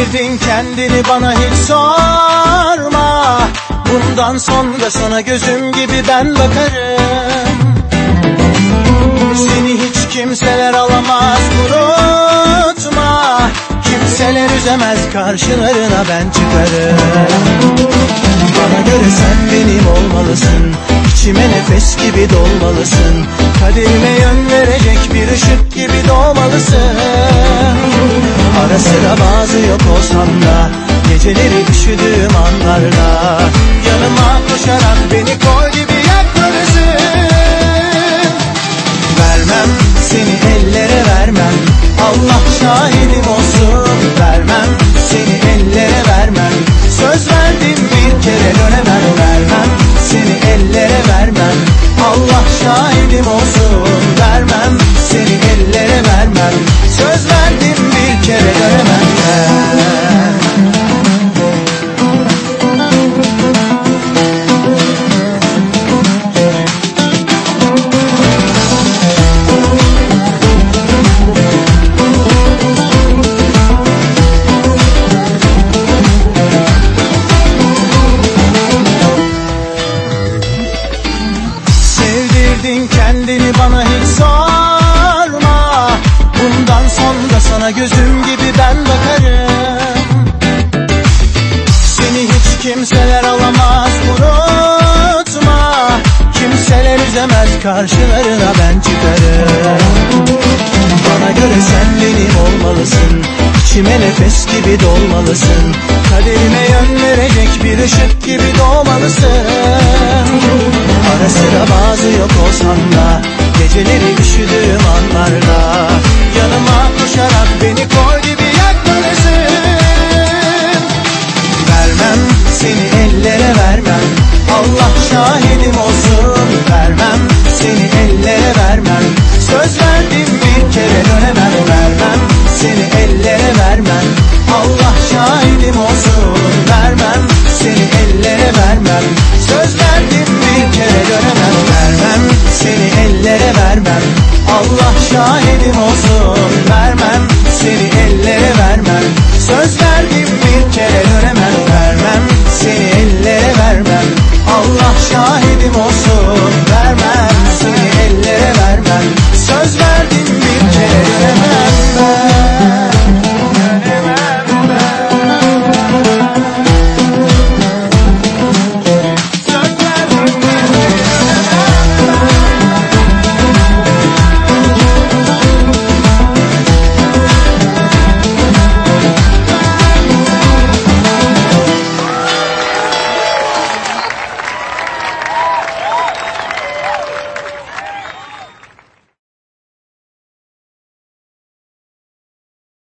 Sevdirdin kendini bana hiç sorma. Bundan sonra sana gözüm gibi ben bakarım. Seni hiç kimseler alamaz unutma. Kimseler üzemez karşılarına ben çıkarım. Bana göre sen benim olmalısın. İçime nefes gibi dolmalısın. Kaderime yön verecek bir ışık gibi doğmalısın Ara sıra bazı yok olsam da Geceleri üşüdüğüm anlarda Yanıma koşarak beni kol gibi yakmalısın Vermem seni ellere vermem Allah şahidim olsun. Vermem seni ellere vermem Söz verdim bir kere dönemem. Vermem seni ellere vermem Allah şahidim olsun. Vermem seni ellere vermem Söz verdim bir kere dönemem Sevdirdin kendini bana hiç sorma Sonra sana gözüm gibi ben bakarım. Seni hiç kimseler alamaz unutma. Kimseler üzemez karşılarına ben çıkarım. Bana göre sen benim olmalısın. İçime nefes gibi dolmalısın. Kaderime yön verecek bir ışık gibi doğmalısın. Ara sıra bazı yok Söz verdim